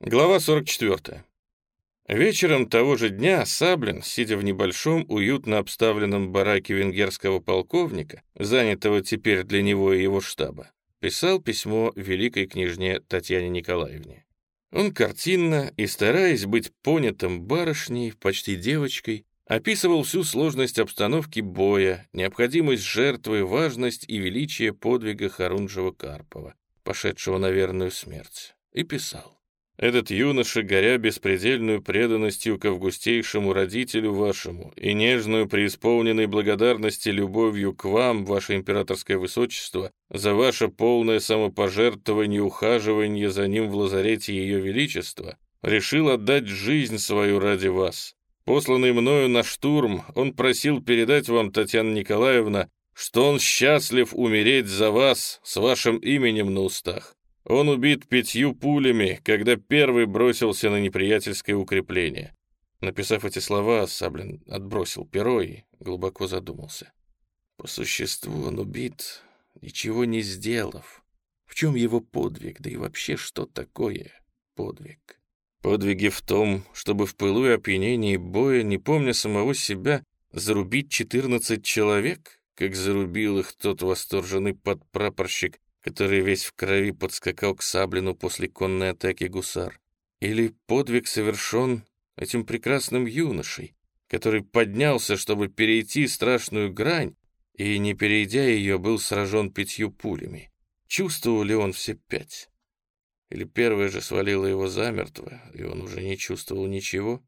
Глава 44. Вечером того же дня Саблин, сидя в небольшом, уютно обставленном бараке венгерского полковника, занятого теперь для него и его штаба, писал письмо великой княжне Татьяне Николаевне. Он картинно и, стараясь быть понятым барышней, почти девочкой, описывал всю сложность обстановки боя, необходимость жертвы, важность и величие подвига Харунжева-Карпова, пошедшего на верную смерть, и писал. Этот юноша, горя беспредельную преданностью к августейшему родителю вашему и нежную преисполненной благодарности любовью к вам, ваше императорское высочество, за ваше полное самопожертвование и ухаживание за ним в лазарете ее величества, решил отдать жизнь свою ради вас. Посланный мною на штурм, он просил передать вам, Татьяна Николаевна, что он счастлив умереть за вас с вашим именем на устах. Он убит пятью пулями, когда первый бросился на неприятельское укрепление. Написав эти слова, Саблин отбросил перо и глубоко задумался. По существу он убит, ничего не сделав. В чем его подвиг, да и вообще что такое подвиг? Подвиги в том, чтобы в пылу и опьянении боя, не помня самого себя, зарубить 14 человек, как зарубил их тот восторженный подпрапорщик, который весь в крови подскакал к Саблину после конной атаки гусар. Или подвиг совершен этим прекрасным юношей, который поднялся, чтобы перейти страшную грань, и, не перейдя ее, был сражен пятью пулями. Чувствовал ли он все пять? Или первая же свалила его замертво, и он уже не чувствовал ничего?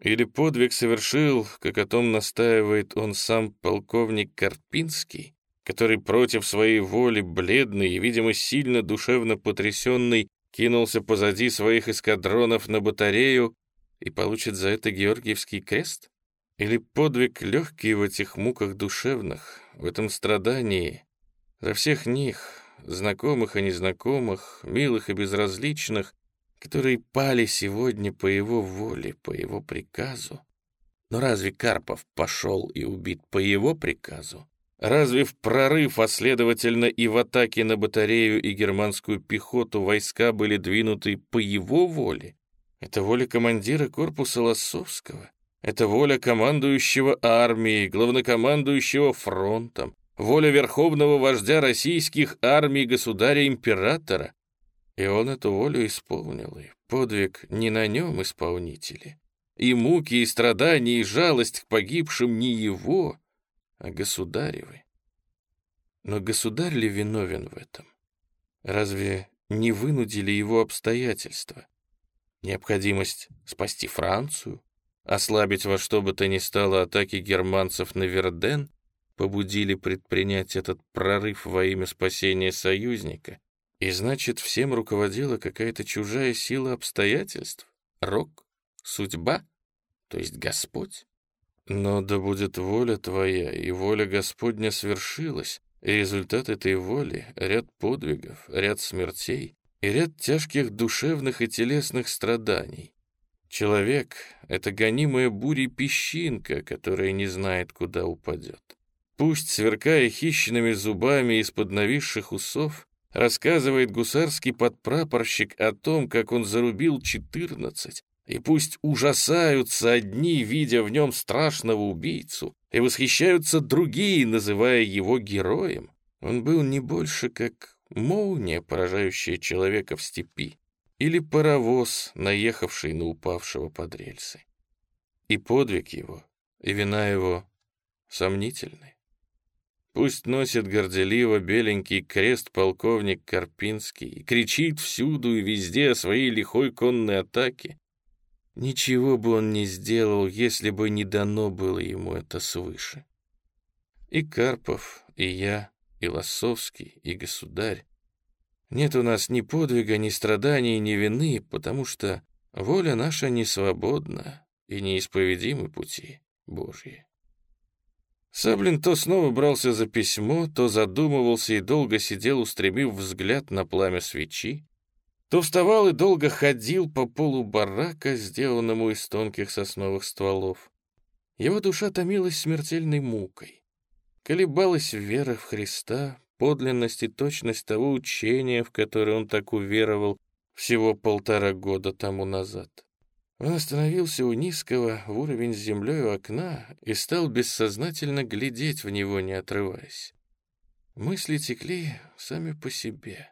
Или подвиг совершил, как о том настаивает он сам полковник Карпинский, который против своей воли, бледный и, видимо, сильно душевно потрясенный, кинулся позади своих эскадронов на батарею и получит за это Георгиевский крест? Или подвиг легкий в этих муках душевных, в этом страдании, за всех них, знакомых и незнакомых, милых и безразличных, которые пали сегодня по его воле, по его приказу? Но разве Карпов пошел и убит по его приказу? Разве в прорыв, а следовательно и в атаке на батарею и германскую пехоту войска были двинуты по его воле? Это воля командира корпуса Лосовского. Это воля командующего армией, главнокомандующего фронтом, воля верховного вождя российских армий государя-императора. И он эту волю исполнил, и подвиг не на нем исполнители. И муки, и страдания, и жалость к погибшим не его — а государевы. Но государь ли виновен в этом? Разве не вынудили его обстоятельства? Необходимость спасти Францию, ослабить во что бы то ни стало атаки германцев на Верден, побудили предпринять этот прорыв во имя спасения союзника, и значит, всем руководила какая-то чужая сила обстоятельств, рок, судьба, то есть Господь. Но да будет воля твоя, и воля Господня свершилась, и результат этой воли — ряд подвигов, ряд смертей и ряд тяжких душевных и телесных страданий. Человек — это гонимая бурей песчинка, которая не знает, куда упадет. Пусть, сверкая хищными зубами из-под нависших усов, рассказывает гусарский подпрапорщик о том, как он зарубил четырнадцать, и пусть ужасаются одни, видя в нем страшного убийцу, и восхищаются другие, называя его героем, он был не больше как молния, поражающая человека в степи, или паровоз, наехавший на упавшего под рельсы. И подвиг его, и вина его сомнительны. Пусть носит горделиво беленький крест полковник Карпинский и кричит всюду и везде о своей лихой конной атаке, Ничего бы он не сделал, если бы не дано было ему это свыше. И Карпов, и я, и Лосовский, и государь. Нет у нас ни подвига, ни страданий, ни вины, потому что воля наша не свободна и неисповедимы пути Божьи. Саблин то снова брался за письмо, то задумывался и долго сидел, устремив взгляд на пламя свечи, то вставал и долго ходил по полу барака, сделанному из тонких сосновых стволов. Его душа томилась смертельной мукой. Колебалась вера в Христа, подлинность и точность того учения, в которое он так уверовал, всего полтора года тому назад. Он остановился у низкого в уровень с землей окна и стал бессознательно глядеть в него, не отрываясь. Мысли текли сами по себе.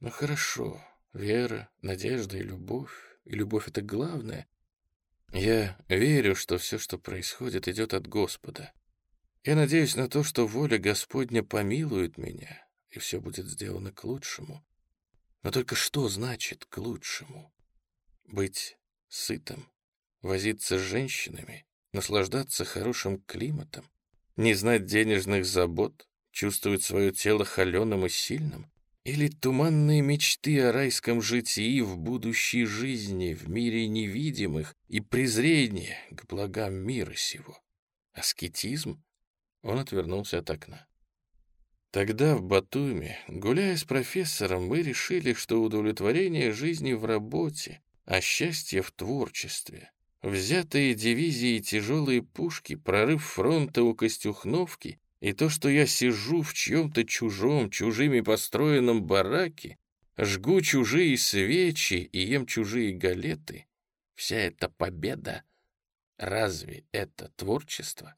Но ну, хорошо, вера, надежда и любовь, и любовь — это главное. Я верю, что все, что происходит, идет от Господа. Я надеюсь на то, что воля Господня помилует меня, и все будет сделано к лучшему. Но только что значит «к лучшему»? Быть сытым, возиться с женщинами, наслаждаться хорошим климатом, не знать денежных забот, чувствовать свое тело холеным и сильным? Или туманные мечты о райском житии в будущей жизни, в мире невидимых, и презрение к благам мира сего? Аскетизм? Он отвернулся от окна. Тогда в Батуми, гуляя с профессором, мы решили, что удовлетворение жизни в работе, а счастье в творчестве. Взятые дивизии тяжелые пушки, прорыв фронта у Костюхновки и то, что я сижу в чьем-то чужом, чужими построенном бараке, жгу чужие свечи и ем чужие галеты, вся эта победа, разве это творчество?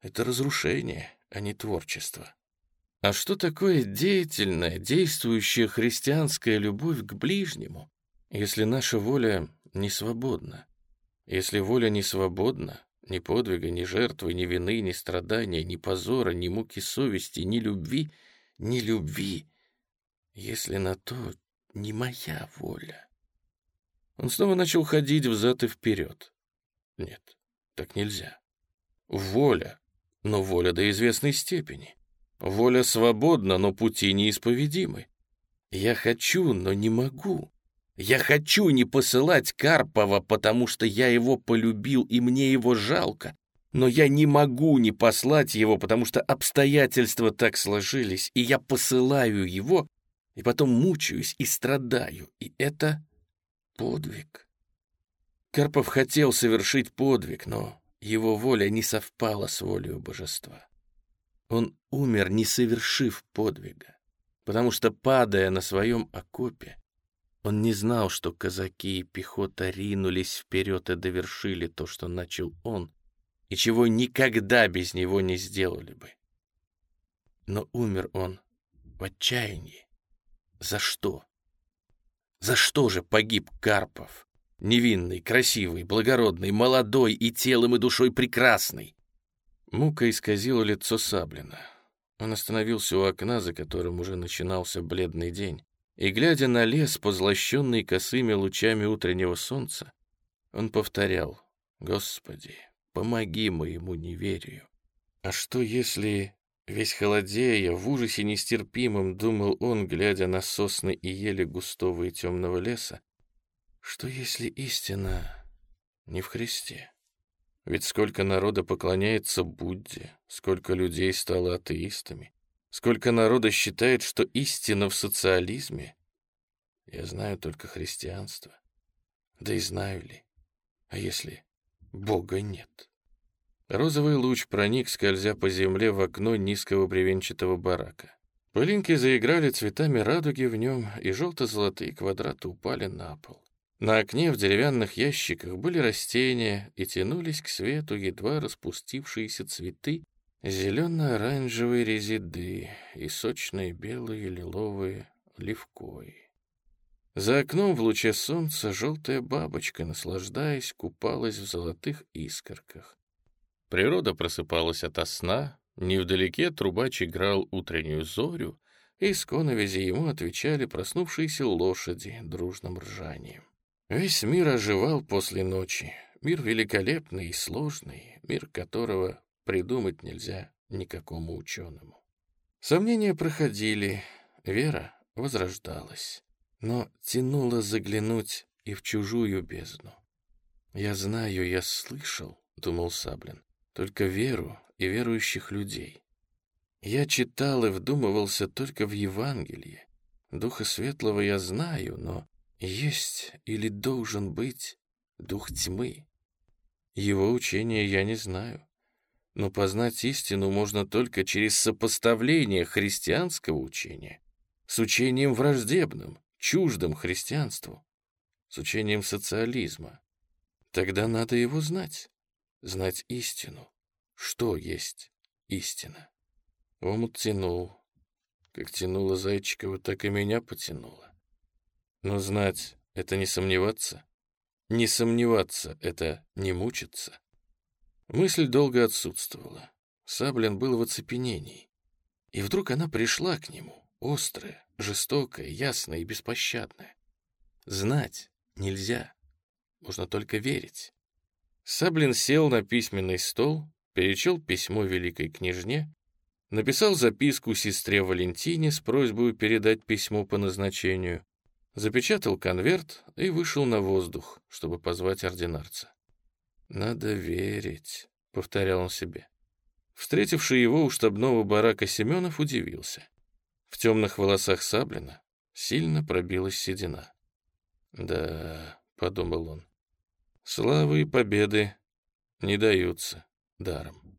Это разрушение, а не творчество. А что такое деятельная, действующая христианская любовь к ближнему, если наша воля не свободна? Если воля не свободна, ни подвига, ни жертвы, ни вины, ни страдания, ни позора, ни муки совести, ни любви, ни любви, если на то не моя воля. Он снова начал ходить взад и вперед. Нет, так нельзя. Воля, но воля до известной степени. Воля свободна, но пути неисповедимы. Я хочу, но не могу. Я хочу не посылать Карпова, потому что я его полюбил и мне его жалко. Но я не могу не послать его, потому что обстоятельства так сложились, и я посылаю его, и потом мучаюсь и страдаю. И это подвиг. Карпов хотел совершить подвиг, но его воля не совпала с волей божества. Он умер, не совершив подвига, потому что, падая на своем окопе, он не знал, что казаки и пехота ринулись вперед и довершили то, что начал он, и чего никогда без него не сделали бы. Но умер он в отчаянии. За что? За что же погиб Карпов? Невинный, красивый, благородный, молодой и телом и душой прекрасный. Мука исказила лицо Саблина. Он остановился у окна, за которым уже начинался бледный день, и, глядя на лес, позлощенный косыми лучами утреннего солнца, он повторял «Господи, помоги моему неверию». А что если, весь холодея, в ужасе нестерпимом, думал он, глядя на сосны и ели густого и темного леса, что если истина не в Христе? Ведь сколько народа поклоняется Будде, сколько людей стало атеистами, Сколько народа считает, что истина в социализме? Я знаю только христианство. Да и знаю ли? А если Бога нет? Розовый луч проник, скользя по земле в окно низкого бревенчатого барака. Пылинки заиграли цветами радуги в нем, и желто-золотые квадраты упали на пол. На окне в деревянных ящиках были растения и тянулись к свету едва распустившиеся цветы Зелено-оранжевые резиды и сочные белые лиловые левкои. За окном в луче солнца желтая бабочка, наслаждаясь, купалась в золотых искорках. Природа просыпалась ото сна, невдалеке трубач играл утреннюю зорю, и с коновизи ему отвечали проснувшиеся лошади дружным ржанием. Весь мир оживал после ночи, мир великолепный и сложный, мир которого придумать нельзя никакому ученому. Сомнения проходили, вера возрождалась, но тянуло заглянуть и в чужую бездну. «Я знаю, я слышал», — думал Саблин, — «только веру и верующих людей. Я читал и вдумывался только в Евангелие. Духа Светлого я знаю, но есть или должен быть Дух Тьмы. Его учения я не знаю. Но познать истину можно только через сопоставление христианского учения с учением враждебным, чуждым христианству, с учением социализма. Тогда надо его знать, знать истину. Что есть истина? Омут тянул. Как тянуло Зайчикова, так и меня потянуло. Но знать — это не сомневаться. Не сомневаться — это не мучиться. Мысль долго отсутствовала. Саблин был в оцепенении. И вдруг она пришла к нему, острая, жестокая, ясная и беспощадная. Знать нельзя, можно только верить. Саблин сел на письменный стол, перечел письмо великой княжне, написал записку сестре Валентине с просьбой передать письмо по назначению, запечатал конверт и вышел на воздух, чтобы позвать ординарца. «Надо верить», — повторял он себе. Встретивший его у штабного барака Семенов удивился. В темных волосах Саблина сильно пробилась седина. «Да», — подумал он, — «славы и победы не даются даром».